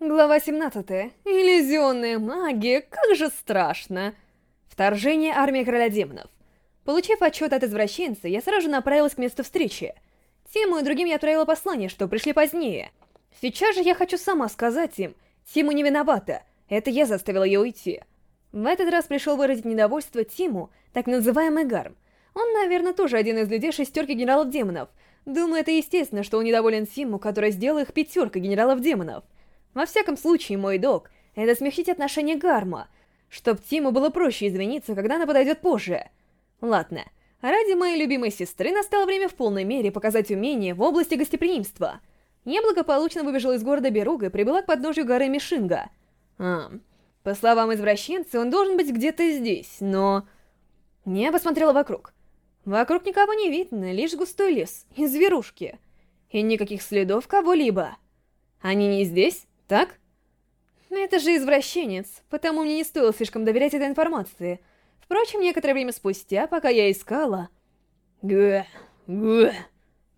Глава 17. Иллюзионная магия, как же страшно. Вторжение армии короля демонов. Получив отчет от извращенца, я сразу направилась к месту встречи. Тиму и другим я отправила послание, что пришли позднее. Сейчас же я хочу сама сказать им, Тиму не виновата, это я заставила ее уйти. В этот раз пришел выразить недовольство Тиму, так называемый Гарм. Он, наверное, тоже один из людей шестерки генералов демонов. Думаю, это естественно, что он недоволен Тиму, который сделал их пятеркой генералов демонов. Во всяком случае, мой долг — это смягчить отношение Гарма, чтоб Тиму было проще извиниться, когда она подойдет позже. Ладно, ради моей любимой сестры настало время в полной мере показать умение в области гостеприимства. Я благополучно выбежала из города Беруга и прибыла к подножию горы Мишинга. А, по словам извращенца, он должен быть где-то здесь, но... Я посмотрела вокруг. Вокруг никого не видно, лишь густой лес и зверушки. И никаких следов кого-либо. Они не здесь? Так? Это же извращенец, потому мне не стоило слишком доверять этой информации. Впрочем, некоторое время спустя, пока я искала... Гэ, гэ.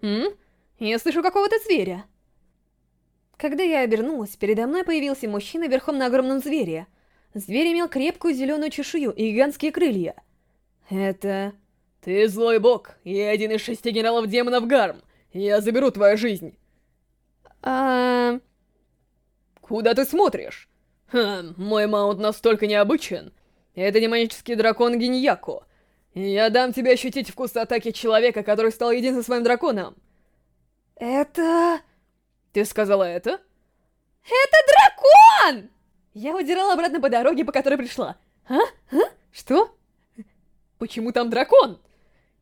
М? Я слышу какого-то зверя. Когда я обернулась, передо мной появился мужчина верхом на огромном звере. Зверь имел крепкую зеленую чешую и гигантские крылья. Это... Ты злой бог, я один из шести генералов демонов Гарм. Я заберу твою жизнь. А... Куда ты смотришь? Хм, мой маунт настолько необычен. Это демонический дракон Гиньяку. Я дам тебе ощутить вкус атаки человека, который стал единственным своим драконом. Это... Ты сказала это? Это дракон! Я удирала обратно по дороге, по которой пришла. А? А? Что? Почему там дракон?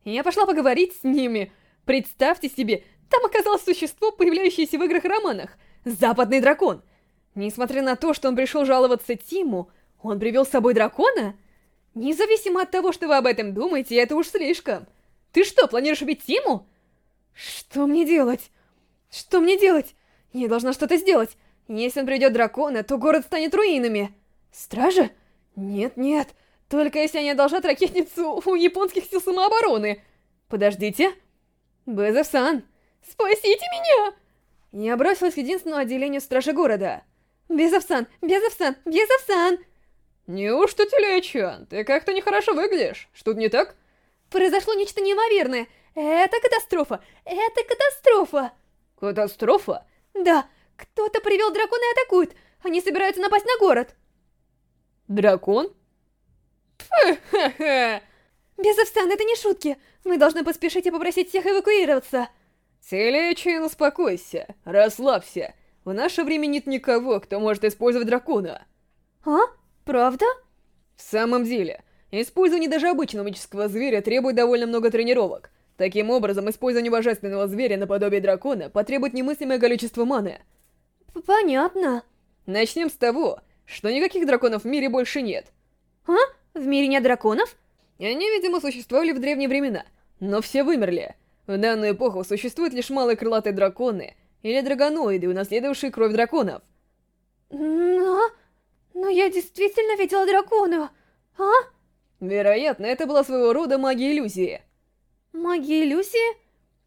Я пошла поговорить с ними. Представьте себе, там оказалось существо, появляющееся в играх-романах. Западный дракон. Несмотря на то, что он пришел жаловаться Тиму, он привел с собой дракона? Независимо от того, что вы об этом думаете, это уж слишком. Ты что, планируешь убить Тиму? Что мне делать? Что мне делать? Я должна что-то сделать. Если он приведет дракона, то город станет руинами. Стража? Нет, нет. Только если они одолжат ракетницу у японских сил самообороны. Подождите. Безов-сан, спасите меня! Я бросилась к единственному отделению стражи города. Безовсан, Безовсан, Безовсан! Неужто, Телечан, ты как-то нехорошо выглядишь? Что-то не так? Произошло нечто неимоверное. Это катастрофа! Это катастрофа! Катастрофа? Да, кто-то привел дракона и атакует. Они собираются напасть на город. Дракон? Фу-ха-ха! Безовстан, это не шутки. Мы должны поспешить и попросить всех эвакуироваться. Телечин, успокойся, расслабься. В наше время нет никого, кто может использовать дракона. А? Правда? В самом деле, использование даже обычного магического зверя требует довольно много тренировок. Таким образом, использование божественного зверя наподобие дракона потребует немыслимое количество маны. Понятно. Начнем с того, что никаких драконов в мире больше нет. А? В мире нет драконов? Они, видимо, существовали в древние времена, но все вымерли. В данную эпоху существуют лишь малые крылатые драконы, или драгоноиды, унаследовавшие кровь драконов. Но... Но я действительно видела дракона, а? Вероятно, это была своего рода магия иллюзии. Магия иллюзии?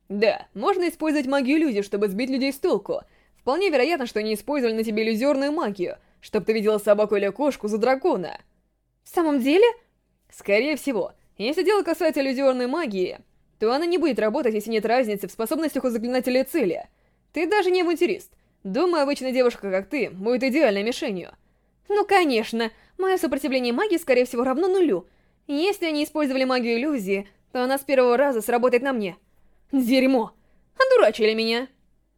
Да, можно использовать магию иллюзии, чтобы сбить людей с толку. Вполне вероятно, что они использовали на тебе иллюзорную магию, чтобы ты видела собаку или кошку за дракона. В самом деле? Скорее всего. Если дело касается иллюзорной магии, то она не будет работать, если нет разницы в способностях у заклинателя цели. Ты даже не авантюрист. Думаю, обычная девушка, как ты, будет идеальной мишенью. Ну, конечно. Мое сопротивление магии, скорее всего, равно нулю. Если они использовали магию иллюзии, то она с первого раза сработает на мне. Дерьмо. Одурачили меня.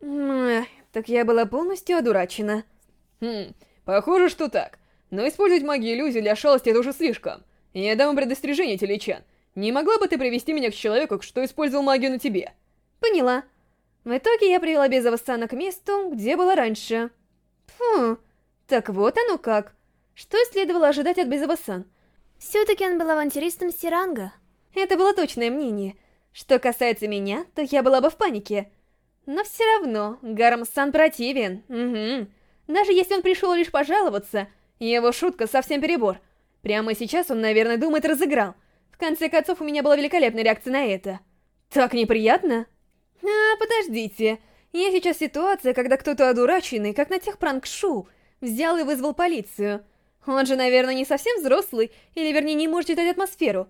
Эх, так я была полностью одурачена. Хм, похоже, что так. Но использовать магию иллюзии для шалости это уже слишком. Я дам предостережение, Телечан. Не могла бы ты привести меня к человеку, что использовал магию на тебе? Поняла. В итоге я привела Безова Сана к месту, где была раньше. Фу, так вот оно как. Что следовало ожидать от Безова Сан? Все-таки он был авантюристом Сиранга. Это было точное мнение. Что касается меня, то я была бы в панике. Но все равно, Гарм-сан противен. Угу. Даже если он пришел лишь пожаловаться, его шутка совсем перебор. Прямо сейчас он, наверное, думает, разыграл. В конце концов, у меня была великолепная реакция на это. Так неприятно. А, подождите. Я сейчас ситуация, когда кто-то одураченный, как на тех пранк-шоу, взял и вызвал полицию. Он же, наверное, не совсем взрослый, или вернее не может читать атмосферу.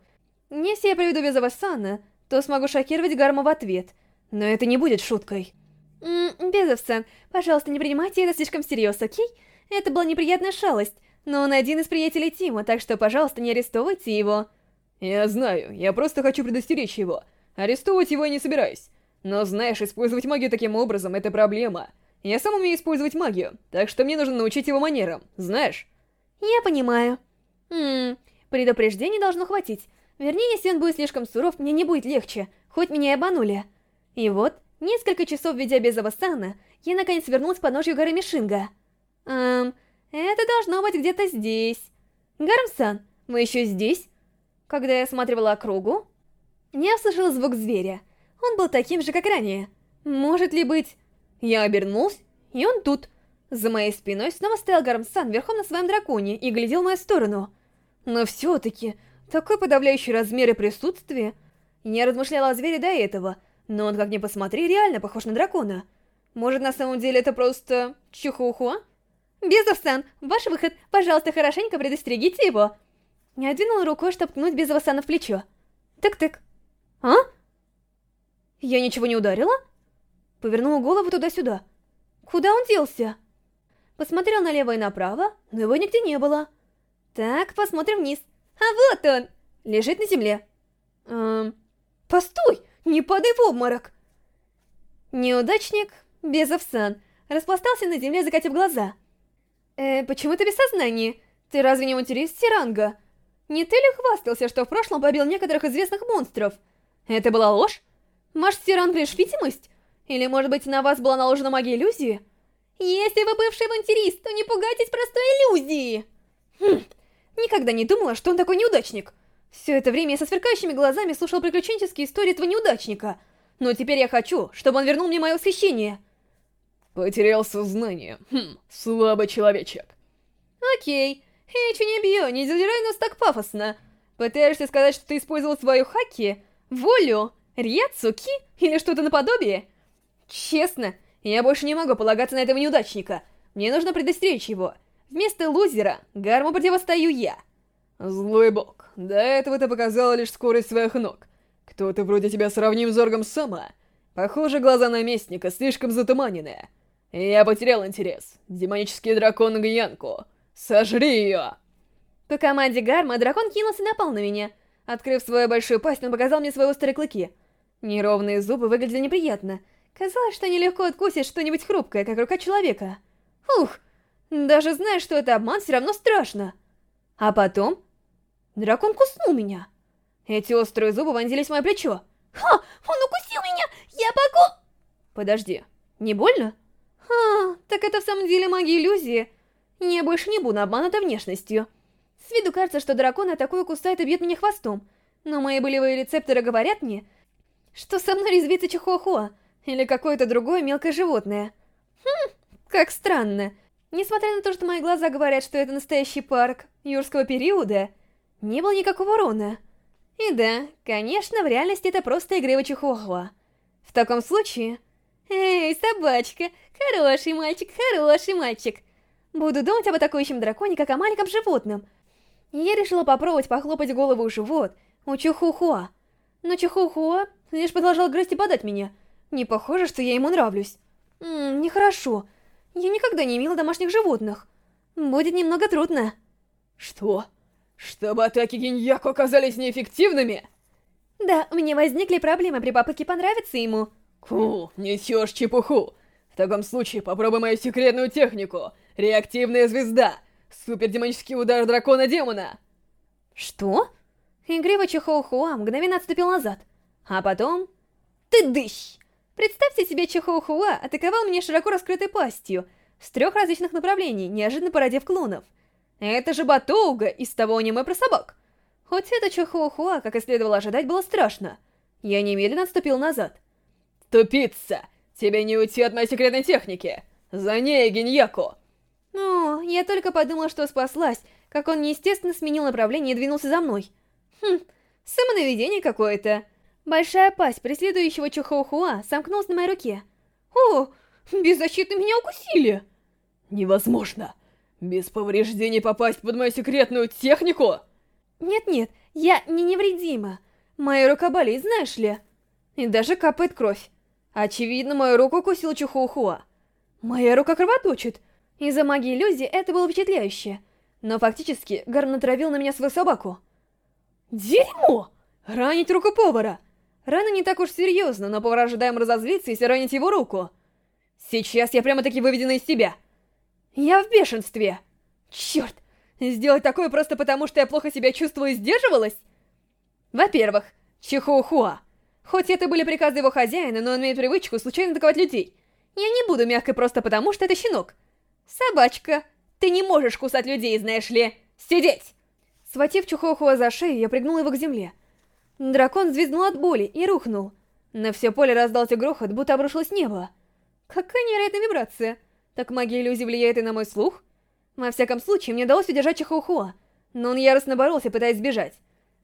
Если я приведу Безова-сана, то смогу шокировать Гарма в ответ. Но это не будет шуткой. Безов-сан, пожалуйста, не принимайте это слишком всерьез, окей? Это была неприятная шалость, но он один из приятелей Тима, так что, пожалуйста, не арестовывайте его. Я знаю, я просто хочу предостеречь его. Арестовывать его я не собираюсь. Но знаешь, использовать магию таким образом — это проблема. Я сам умею использовать магию, так что мне нужно научить его манерам, знаешь? Я понимаю. Ммм, предупреждений должно хватить. Вернее, если он будет слишком суров, мне не будет легче, хоть меня и обманули. И вот, несколько часов ведя без Авасана, я наконец вернулась к подножью горы Мишинга. Эм, это должно быть где-то здесь. Гармсан, вы еще здесь? Когда я осматривала округу, я услышала звук зверя. Он был таким же, как ранее. Может ли быть... Я обернулась, и он тут. За моей спиной снова стоял Гармсан верхом на своем драконе и глядел в мою сторону. Но все-таки, такой подавляющий размер и присутствие... Я размышляла о звере до этого, но он, как ни посмотри, реально похож на дракона. Может, на самом деле это просто... Чухухуа? Безов-сан, ваш выход, пожалуйста, хорошенько предостерегите его. Я двинула рукой, чтобы ткнуть Безова-сана в плечо. Тык-тык. А? Я ничего не ударила? Повернула голову туда-сюда. Куда он делся? Посмотрел налево и направо, но его нигде не было. Так, посмотрим вниз. А вот он! Лежит на земле. Эм... Постой! Не падай в обморок! Неудачник, Безовсан, распластался на земле, закатив глаза. Э, почему ты без сознания? Ты разве не авантюрист Сиранга? Не ты ли хвастался, что в прошлом побил некоторых известных монстров? Это была ложь? Может, Сиранг лишь видимость? Или, может быть, на вас была наложена магия иллюзии? Если вы бывший авантюрист, то не пугайтесь простой иллюзии! Хм, никогда не думала, что он такой неудачник. Все это время я со сверкающими глазами слушал приключенческие истории этого неудачника. Но теперь я хочу, чтобы он вернул мне мое восхищение. Потерял сознание. Хм, слабый человечек. Окей. Эйчи, не бью, не задирай нас так пафосно. Пытаешься сказать, что ты использовал свою хаки, волю, риацуки или что-то наподобие? Честно, я больше не могу полагаться на этого неудачника. Мне нужно предостеречь его. Вместо лузера Гарму противостою я. Злой бог, до этого ты показала лишь скорость своих ног. Кто-то вроде тебя сравним с Зоргом Сама. Похоже, глаза наместника слишком затуманенные. Я потерял интерес. Демонический дракон Гьянку. Сожри ее! По команде Гарма дракон кинулся и напал на меня. Открыв свою большую пасть, он показал мне свои острые клыки. Неровные зубы выглядели неприятно. Казалось, что нелегко откусить что-нибудь хрупкое, как рука человека. Ух, даже зная, что это обман, все равно страшно. А потом... Дракон куснул меня. Эти острые зубы вонзились в мое плечо. Ха! Он укусил меня! Я поку... Подожди, не больно? А, так это в самом деле магия иллюзии. Я больше не буду обманута внешностью. С виду кажется, что дракон атакует, кусает и бьет меня хвостом. Но мои болевые рецепторы говорят мне, что со мной резвится Чихуахуа. Или какое-то другое мелкое животное. Хм, как странно. Несмотря на то, что мои глаза говорят, что это настоящий парк юрского периода, не было никакого урона. И да, конечно, в реальности это просто игры чихуахуа. В таком случае... Эй, собачка, хороший мальчик, хороший мальчик. Буду думать об атакующем драконе, как о маленьком животном. Я решила попробовать похлопать голову в живот у Чухухуа. Но Чухухуа лишь продолжал грызть и подать меня. Не похоже, что я ему нравлюсь. Ммм, нехорошо. Я никогда не имела домашних животных. Будет немного трудно. Что? Чтобы атаки Гиньяку оказались неэффективными? Да, у меня возникли проблемы при попытке понравиться ему. Ку, несешь чепуху. В таком случае попробуй мою секретную технику. Реактивная звезда. Супердемонический удар дракона-демона. Что? Игривый Чихоухуа мгновенно отступил назад. А потом... Ты дыщ! Представьте себе, Чихоухуа атаковал меня широко раскрытой пастью, с трех различных направлений, неожиданно породив клонов. Это же Батоуга из того аниме про собак. Хоть это Чихоухуа, как и следовало ожидать, было страшно. Я немедленно отступил назад. Тупица! Тебе не уйти от моей секретной техники! За ней, Гиньяку! О, я только подумала, что спаслась, как он неестественно сменил направление и двинулся за мной. Хм, самонаведение какое-то. Большая пасть преследующего Чухоухуа сомкнулась на моей руке. О, без защиты меня укусили! Невозможно! Без повреждений попасть под мою секретную технику? Нет-нет, я не невредима. Моя рука болит, знаешь ли? И даже капает кровь. Очевидно, мою руку укусил Чухоухуа. Моя рука кровоточит. Из-за магии иллюзии это было впечатляюще. Но фактически Гарм натравил на меня свою собаку. Дерьмо! Ранить руку повара! Рана не так уж серьезно, но повар ожидаем разозлиться, если ранить его руку. Сейчас я прямо-таки выведена из себя. Я в бешенстве. Черт! Сделать такое просто потому, что я плохо себя чувствую и сдерживалась? Во-первых, Чихоухуа. Хоть это были приказы его хозяина, но он имеет привычку случайно атаковать людей. Я не буду мягкой просто потому, что это щенок. Собачка, ты не можешь кусать людей, знаешь ли. Сидеть! Схватив Чухоухуа за шею, я пригнула его к земле. Дракон взвизгнул от боли и рухнул. На все поле раздался грохот, будто обрушилось небо. Какая невероятная вибрация. Так магия иллюзий влияет и на мой слух? Во всяком случае, мне удалось удержать Чихуахуа, но он яростно боролся, пытаясь сбежать.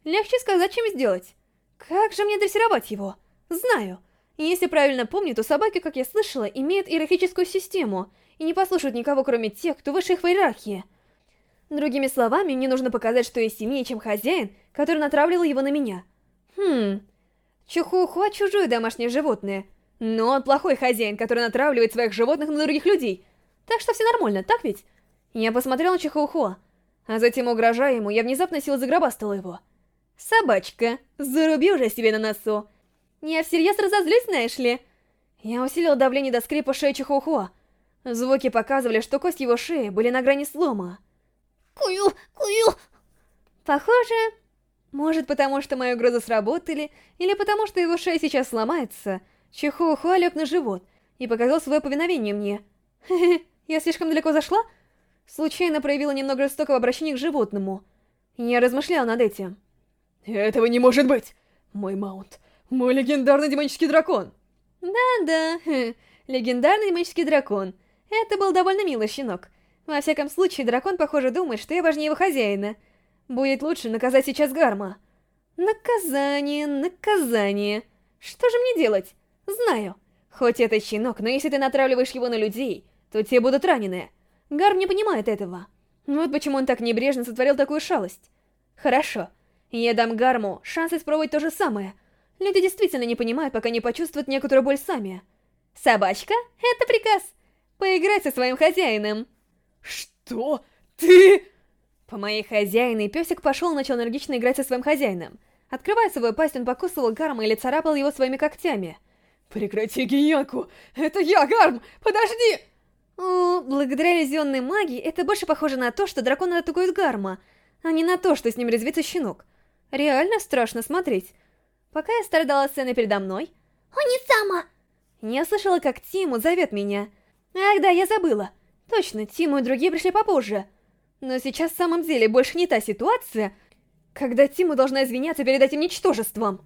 Легче сказать, чем сделать. Как же мне дрессировать его? Знаю. Если правильно помню, то собаки, как я слышала, имеют иерархическую систему и не послушают никого, кроме тех, кто выше их в иерархии. Другими словами, мне нужно показать, что я сильнее, чем хозяин, который натравливал его на меня. Хм... Чухухуа чужое домашнее животное, но он плохой хозяин, который натравливает своих животных на других людей. Так что все нормально, так ведь? Я посмотрел на Чухухуа, а затем, угрожая ему, я внезапно силой загробастала его. «Собачка, заруби уже себе на носу!» Я всерьез разозлюсь, знаешь ли. Я усилил давление до скрипа шеи Чихуахуа. Звуки показывали, что кости его шеи были на грани слома. Кую, кую. Похоже, может потому, что мои угрозы сработали, или потому, что его шея сейчас сломается, Чихуахуа лег на живот и показал свое повиновение мне. Хе-хе, я слишком далеко зашла? Случайно проявила немного жестокого обращения к животному. Я размышлял над этим. Этого не может быть! Мой маунт, мой легендарный демонический дракон! Да-да, легендарный демонический дракон. Это был довольно милый щенок. Во всяком случае, дракон, похоже, думает, что я важнее его хозяина. Будет лучше наказать сейчас Гарма. Наказание, наказание. Что же мне делать? Знаю. Хоть это щенок, но если ты натравливаешь его на людей, то те будут ранены. Гарм не понимает этого. Вот почему он так небрежно сотворил такую шалость. Хорошо. Я дам Гарму шанс испробовать то же самое. Люди действительно не понимают, пока не почувствуют некоторую боль сами. Собачка, это приказ. Поиграть со своим хозяином. Что? Ты... По моей хозяине песик пошел и начал энергично играть со своим хозяином. Открывая свою пасть, он покусывал Гарма или царапал его своими когтями. Прекрати гиенку! Это я, Гарм! Подожди! О, благодаря иллюзионной магии, это больше похоже на то, что дракон атакует Гарма, а не на то, что с ним резвится щенок. Реально страшно смотреть. Пока я страдала сценой передо мной... О, не сама! Я слышала, как Тиму зовет меня. Ах да, я забыла. Точно, Тиму и другие пришли попозже. Но сейчас в самом деле больше не та ситуация, когда Тиму должна извиняться перед этим ничтожеством.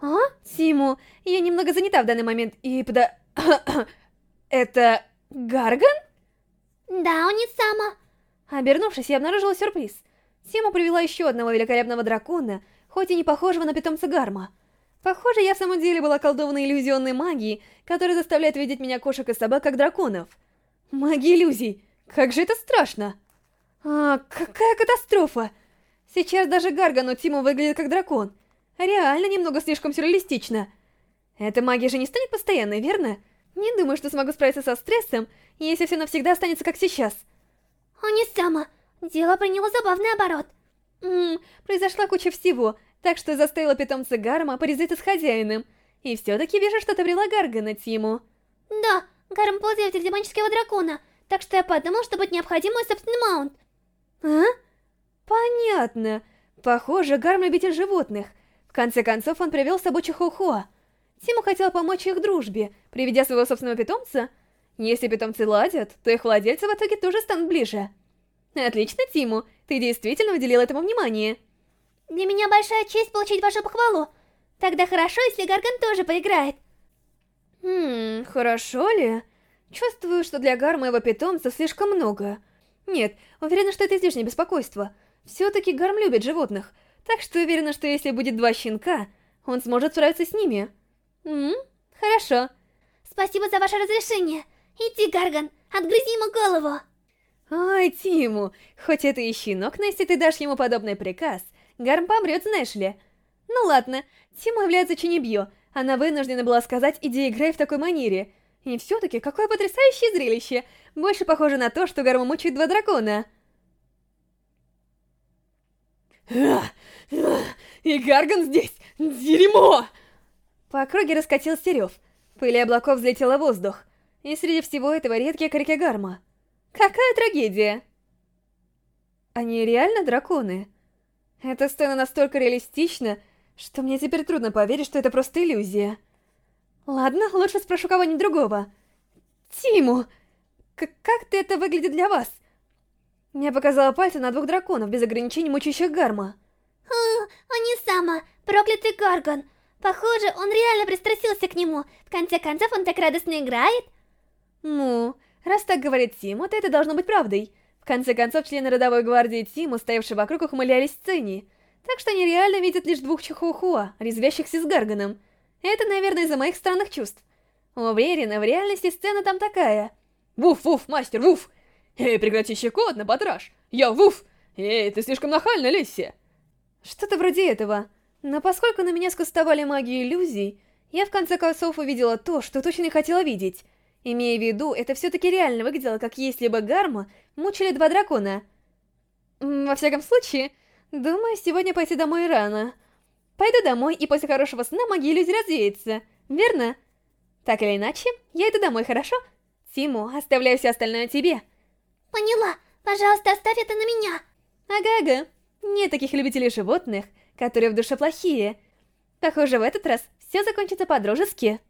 А? Тиму, я немного занята в данный момент, и пода... Это... Гарган? Да, он не сама. Обернувшись, я обнаружила сюрприз. Тима привела еще одного великолепного дракона, хоть и не похожего на питомца Гарма. Похоже, я в самом деле была колдованной иллюзионной магией, которая заставляет видеть меня кошек и собак как драконов. Магия иллюзий! Как же это страшно! А, какая катастрофа! Сейчас даже Гаргану Тиму выглядит как дракон. Реально немного слишком сюрреалистично. Эта магия же не станет постоянной, верно? Не думаю, что смогу справиться со стрессом, если все навсегда останется как сейчас. О, не сама. Дело приняло забавный оборот. Ммм, произошла куча всего, так что заставила питомца Гарма порезаться с хозяином. И все-таки вижу, что ты брела Гаргана Тиму. Да, Гарм пользователь демонического дракона, так что я подумал, что будет необходим мой собственный маунт. А? Понятно. Похоже, Гарм любитель животных. В конце концов, он привел с собой Чихухуа. Тиму хотел помочь их дружбе, приведя своего собственного питомца. Если питомцы ладят, то их владельцы в итоге тоже станут ближе. Отлично, Тиму, ты действительно уделил этому внимание. Для меня большая честь получить вашу похвалу. Тогда хорошо, если Гарган тоже поиграет. Хм, хорошо ли? Чувствую, что для Гар моего питомца слишком много. Нет, уверена, что это излишнее беспокойство. Все-таки Гарм любит животных, так что уверена, что если будет два щенка, он сможет справиться с ними. М? Хорошо. Спасибо за ваше разрешение. Иди, Гарган, отгрызи ему голову. Давай Тиму. Хоть это и щенок, но если ты дашь ему подобный приказ, Гарм помрет, знаешь ли. Ну ладно, Тиму является Чинебьё. Она вынуждена была сказать «иди играй в такой манере». И все-таки, какое потрясающее зрелище! Больше похоже на то, что Гарма мучает два дракона. И Гарган здесь! Дерьмо! По округе раскатился рев. Пыль облаков взлетела в воздух. И среди всего этого редкие крики Гарма. Какая трагедия! Они реально драконы? Эта сцена настолько реалистична, что мне теперь трудно поверить, что это просто иллюзия. Ладно, лучше спрошу кого-нибудь другого. Тиму! Как ты это выглядит для вас? Я показала пальцы на двух драконов без ограничений мучающих Гарма. Хм, он не сама, проклятый Гарган. Похоже, он реально пристрастился к нему. В конце концов, он так радостно играет. Ну, раз так говорит Тиму, то это должно быть правдой. В конце концов, члены родовой гвардии Тиму, стоявшие вокруг, ухмылялись сцене. Так что они реально видят лишь двух чихуахуа, резвящихся с Гарганом. Это, наверное, из-за моих странных чувств. Уверена, в реальности сцена там такая. Вуф-вуф, мастер, вуф! Эй, прекрати щекотно, потраш! Я вуф! Эй, ты слишком нахальна, Лесси! Что-то вроде этого. Но поскольку на меня скостовали магию иллюзий, я в конце концов увидела то, что точно не хотела видеть. Имея в виду, это все-таки реально выглядело, как если бы Гарма мучили два дракона. Во всяком случае, думаю, сегодня пойти домой рано. Пойду домой, и после хорошего сна магия иллюзий развеется, верно? Так или иначе, я иду домой, хорошо? Тиму, оставляю все остальное тебе. Поняла. Пожалуйста, оставь это на меня. Ага-ага. Нет таких любителей животных, которые в душе плохие. Похоже, в этот раз все закончится по-дружески.